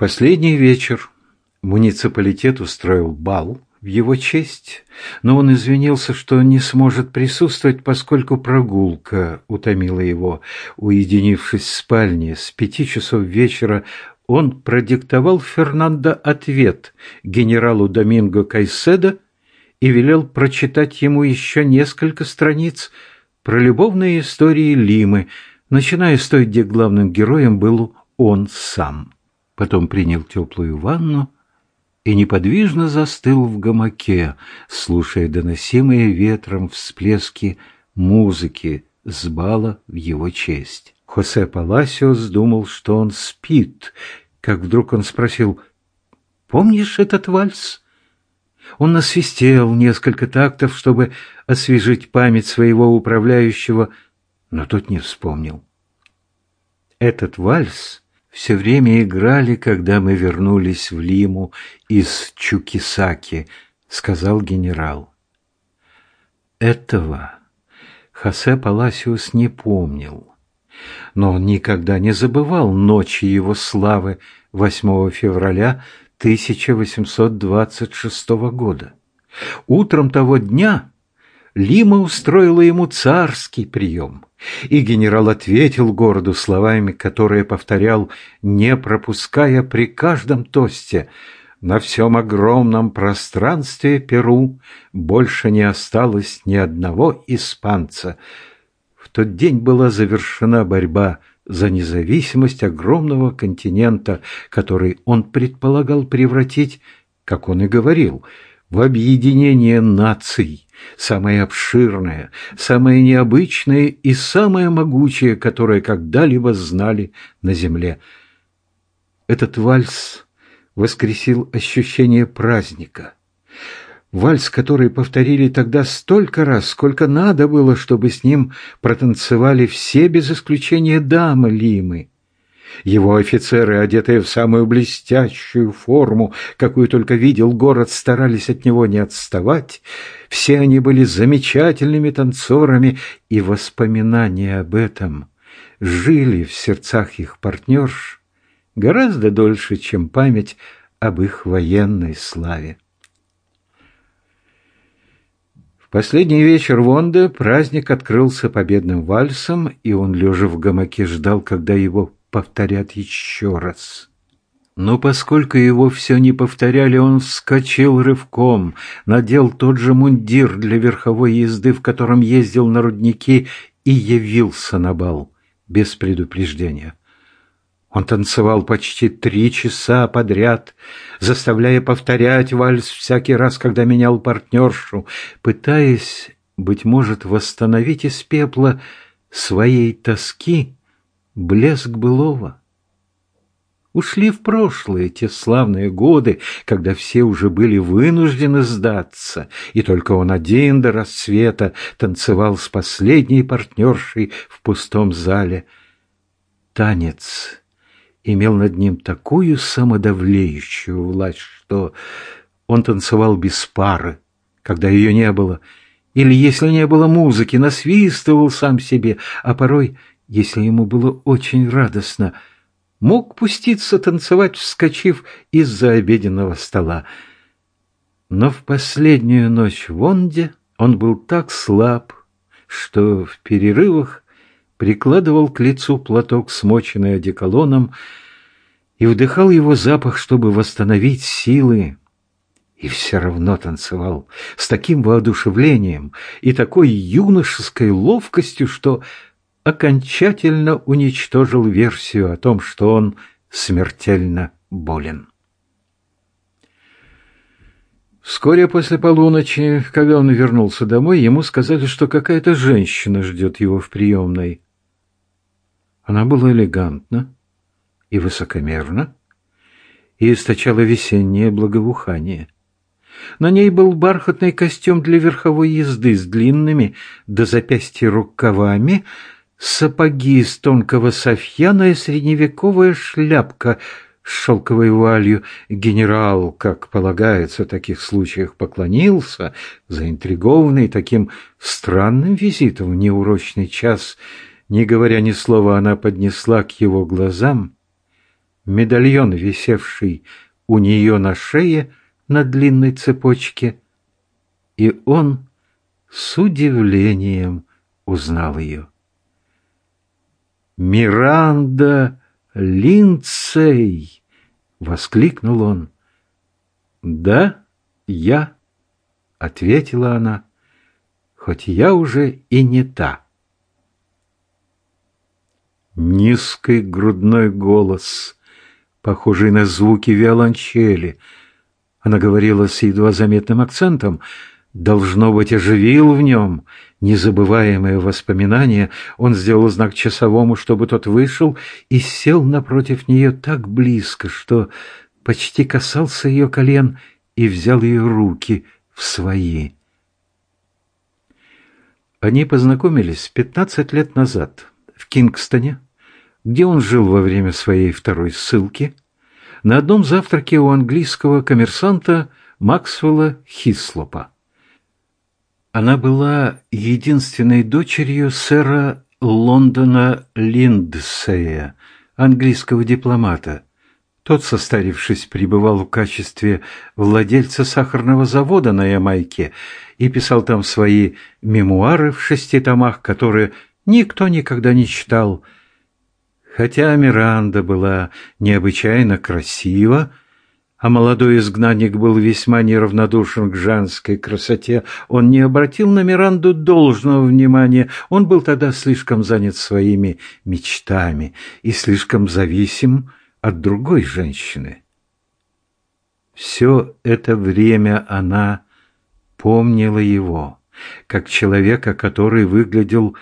последний вечер муниципалитет устроил бал в его честь, но он извинился, что не сможет присутствовать, поскольку прогулка утомила его. Уединившись в спальне с пяти часов вечера, он продиктовал Фернандо ответ генералу Доминго Кайседо и велел прочитать ему еще несколько страниц про любовные истории Лимы, начиная с той, где главным героем был он сам. Потом принял теплую ванну и неподвижно застыл в гамаке, слушая доносимые ветром всплески музыки с бала в его честь. Хосе Паласиос думал, что он спит, как вдруг он спросил, «Помнишь этот вальс?» Он насвистел несколько тактов, чтобы освежить память своего управляющего, но тот не вспомнил. Этот вальс все время играли, когда мы вернулись в Лиму из Чукисаки, сказал генерал. Этого Хосе Паласиус не помнил, но он никогда не забывал ночи его славы 8 февраля 1826 года. Утром того дня Лима устроила ему царский прием, и генерал ответил городу словами, которые повторял, не пропуская при каждом тосте «На всем огромном пространстве Перу больше не осталось ни одного испанца». В тот день была завершена борьба за независимость огромного континента, который он предполагал превратить, как он и говорил, в объединение наций, самое обширное, самое необычное и самое могучее, которое когда-либо знали на земле. Этот вальс воскресил ощущение праздника. Вальс, который повторили тогда столько раз, сколько надо было, чтобы с ним протанцевали все без исключения дамы Лимы. Его офицеры, одетые в самую блестящую форму, какую только видел город, старались от него не отставать. Все они были замечательными танцорами, и воспоминания об этом жили в сердцах их партнерш гораздо дольше, чем память об их военной славе. В последний вечер Вонда праздник открылся победным вальсом, и он, лежа в гамаке, ждал, когда его повторят еще раз. Но поскольку его все не повторяли, он вскочил рывком, надел тот же мундир для верховой езды, в котором ездил на рудники, и явился на бал без предупреждения. Он танцевал почти три часа подряд, заставляя повторять вальс всякий раз, когда менял партнершу, пытаясь, быть может, восстановить из пепла своей тоски блеск былого. Ушли в прошлое те славные годы, когда все уже были вынуждены сдаться, и только он один до рассвета танцевал с последней партнершей в пустом зале. Танец имел над ним такую самодавлеющую власть, что он танцевал без пары, когда ее не было, или, если не было музыки, насвистывал сам себе, а порой если ему было очень радостно, мог пуститься танцевать, вскочив из-за обеденного стола. Но в последнюю ночь в Онде он был так слаб, что в перерывах прикладывал к лицу платок, смоченный одеколоном, и вдыхал его запах, чтобы восстановить силы, и все равно танцевал с таким воодушевлением и такой юношеской ловкостью, что окончательно уничтожил версию о том, что он смертельно болен. Вскоре после полуночи, когда он вернулся домой, ему сказали, что какая-то женщина ждет его в приемной. Она была элегантна и высокомерна, и источала весеннее благоухание. На ней был бархатный костюм для верховой езды с длинными до запястья рукавами, сапоги из тонкого софьяна и средневековая шляпка с шелковой вуалью. Генерал, как полагается в таких случаях, поклонился, заинтригованный таким странным визитом в неурочный час. Не говоря ни слова, она поднесла к его глазам медальон, висевший у нее на шее на длинной цепочке, и он с удивлением узнал ее. «Миранда Линдсей!» — воскликнул он. «Да, я», — ответила она, — «хоть я уже и не та». Низкий грудной голос, похожий на звуки виолончели. Она говорила с едва заметным акцентом. Должно быть, оживил в нем незабываемые воспоминания. Он сделал знак часовому, чтобы тот вышел, и сел напротив нее так близко, что почти касался ее колен и взял ее руки в свои. Они познакомились пятнадцать лет назад в Кингстоне, где он жил во время своей второй ссылки, на одном завтраке у английского коммерсанта Максвелла Хислопа. Она была единственной дочерью сэра Лондона Линдсея, английского дипломата. Тот, состарившись, пребывал в качестве владельца сахарного завода на Ямайке и писал там свои мемуары в шести томах, которые никто никогда не читал. Хотя Миранда была необычайно красива, а молодой изгнанник был весьма неравнодушен к женской красоте, он не обратил на Миранду должного внимания. Он был тогда слишком занят своими мечтами и слишком зависим от другой женщины. Все это время она помнила его, как человека, который выглядел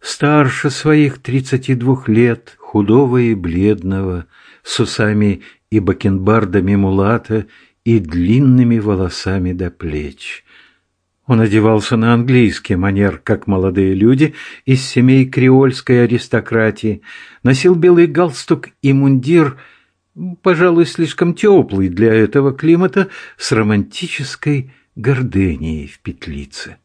старше своих тридцати двух лет, худого и бледного, с усами и бакенбардами мулата и длинными волосами до плеч. Он одевался на английский манер, как молодые люди из семей креольской аристократии, носил белый галстук и мундир, пожалуй, слишком теплый для этого климата, с романтической гордыней в петлице.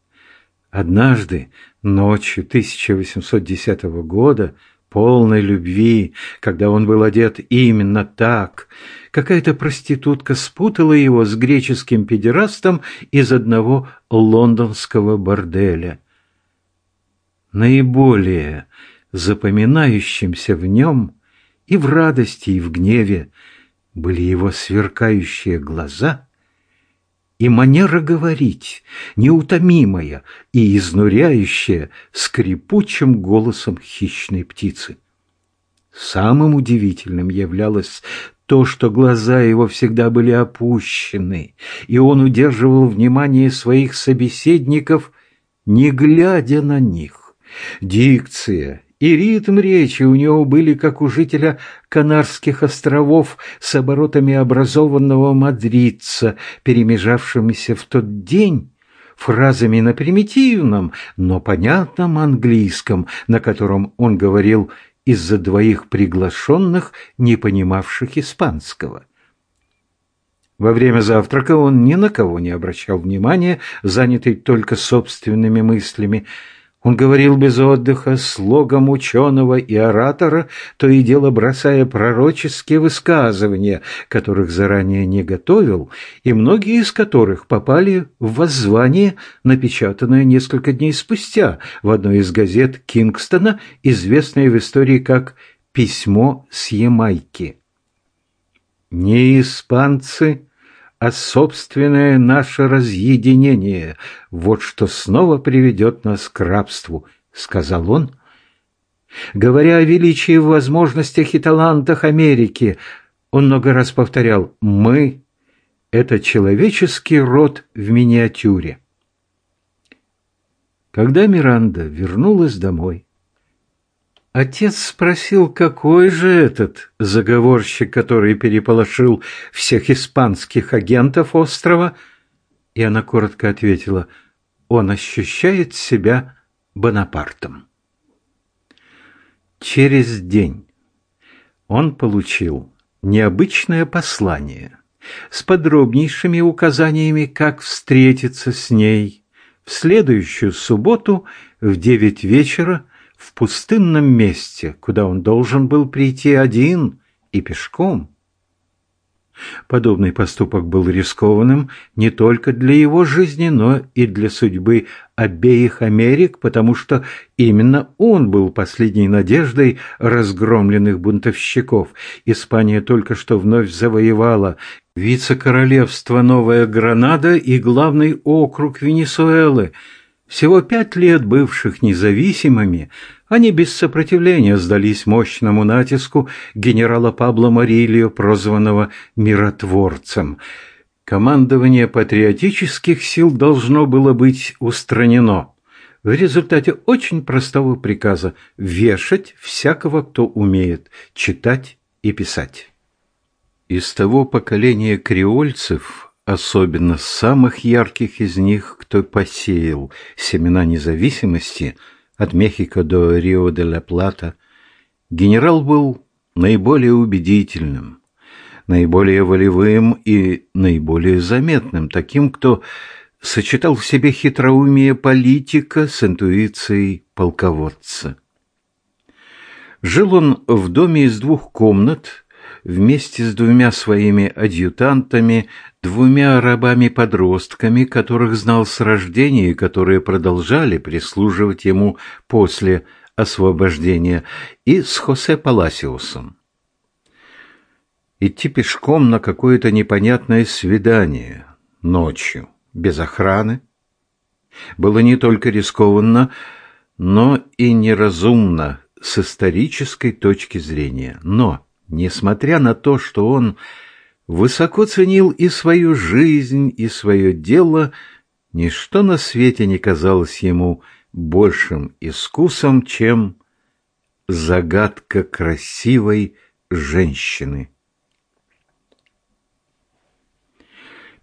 Однажды, ночью 1810 года, полной любви, когда он был одет именно так. Какая-то проститутка спутала его с греческим педерастом из одного лондонского борделя. Наиболее запоминающимся в нем и в радости, и в гневе были его сверкающие глаза и манера говорить, неутомимая и изнуряющая скрипучим голосом хищной птицы. Самым удивительным являлось то, что глаза его всегда были опущены, и он удерживал внимание своих собеседников, не глядя на них. Дикция и ритм речи у него были, как у жителя Канарских островов с оборотами образованного мадридца, перемежавшимися в тот день фразами на примитивном, но понятном английском, на котором он говорил из-за двоих приглашенных, не понимавших испанского. Во время завтрака он ни на кого не обращал внимания, занятый только собственными мыслями – он говорил без отдыха, слогом ученого и оратора, то и дело бросая пророческие высказывания, которых заранее не готовил, и многие из которых попали в воззвание, напечатанное несколько дней спустя в одной из газет Кингстона, известной в истории как «Письмо с Ямайки». Не испанцы а собственное наше разъединение. Вот что снова приведет нас к рабству», — сказал он. Говоря о величии, возможностях и талантах Америки, он много раз повторял «мы» — это человеческий род в миниатюре. Когда Миранда вернулась домой, Отец спросил, какой же этот заговорщик, который переполошил всех испанских агентов острова, и она коротко ответила, он ощущает себя Бонапартом. Через день он получил необычное послание с подробнейшими указаниями, как встретиться с ней в следующую субботу в девять вечера в пустынном месте, куда он должен был прийти один и пешком. Подобный поступок был рискованным не только для его жизни, но и для судьбы обеих Америк, потому что именно он был последней надеждой разгромленных бунтовщиков. Испания только что вновь завоевала вице-королевство Новая Гранада и главный округ Венесуэлы. Всего пять лет бывших независимыми, они без сопротивления сдались мощному натиску генерала Пабло Марильо, прозванного «миротворцем». Командование патриотических сил должно было быть устранено в результате очень простого приказа вешать всякого, кто умеет читать и писать. Из того поколения креольцев, особенно самых ярких из них, кто посеял семена независимости – от Мехико до Рио-де-ла-Плата, генерал был наиболее убедительным, наиболее волевым и наиболее заметным, таким, кто сочетал в себе хитроумие политика с интуицией полководца. Жил он в доме из двух комнат вместе с двумя своими адъютантами, двумя рабами-подростками, которых знал с рождения и которые продолжали прислуживать ему после освобождения, и с Хосе Паласиусом. Идти пешком на какое-то непонятное свидание ночью, без охраны, было не только рискованно, но и неразумно с исторической точки зрения. Но, несмотря на то, что он высоко ценил и свою жизнь, и свое дело, ничто на свете не казалось ему большим искусом, чем загадка красивой женщины.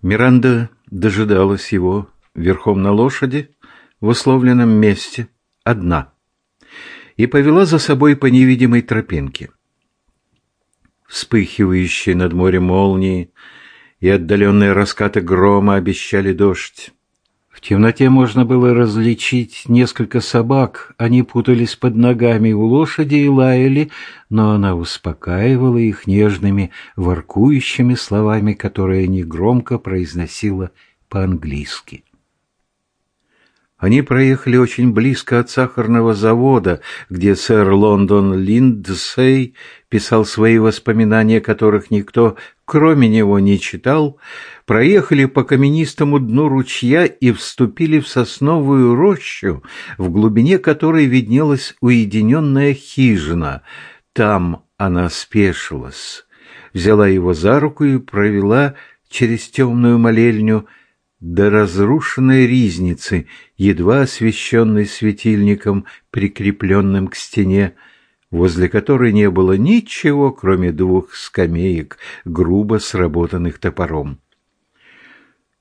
Миранда дожидалась его верхом на лошади в условленном месте, одна, и повела за собой по невидимой тропинке вспыхивающие над морем молнии и отдаленные раскаты грома обещали дождь. В темноте можно было различить несколько собак. Они путались под ногами у лошади и лаяли, но она успокаивала их нежными, воркующими словами, которые негромко произносила по-английски. Они проехали очень близко от сахарного завода, где сэр Лондон Линдсей писал свои воспоминания, которых никто, кроме него, не читал, проехали по каменистому дну ручья и вступили в сосновую рощу, в глубине которой виднелась уединенная хижина. Там она спешилась, взяла его за руку и провела через темную молельню – до разрушенной ризницы, едва освещенной светильником, прикрепленным к стене, возле которой не было ничего, кроме двух скамеек, грубо сработанных топором.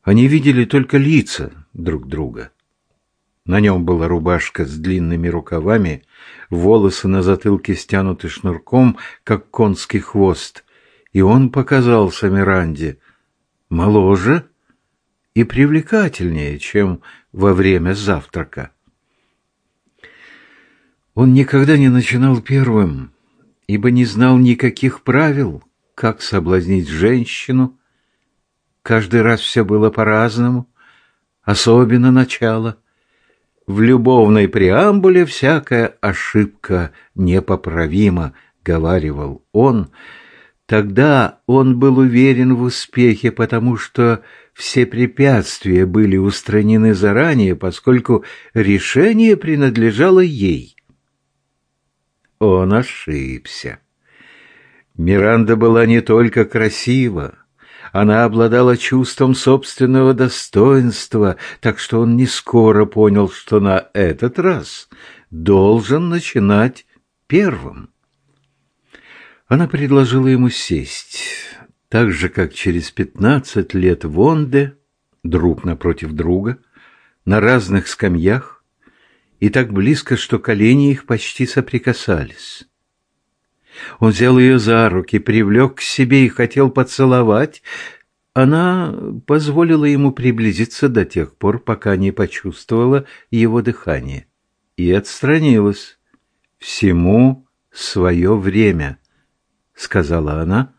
Они видели только лица друг друга. На нем была рубашка с длинными рукавами, волосы на затылке стянуты шнурком, как конский хвост, и он показался Миранде моложе, и привлекательнее, чем во время завтрака. Он никогда не начинал первым, ибо не знал никаких правил, как соблазнить женщину. Каждый раз все было по-разному, особенно начало. В любовной преамбуле всякая ошибка непоправима, говаривал он. Тогда он был уверен в успехе, потому что все препятствия были устранены заранее, поскольку решение принадлежало ей. Он ошибся. Миранда была не только красива, она обладала чувством собственного достоинства, так что он не скоро понял, что на этот раз должен начинать первым. Она предложила ему сесть так же, как через пятнадцать лет Вонде, друг напротив друга, на разных скамьях, и так близко, что колени их почти соприкасались. Он взял ее за руки, привлек к себе и хотел поцеловать. Она позволила ему приблизиться до тех пор, пока не почувствовала его дыхание, и отстранилась. Всему свое время — сказала она,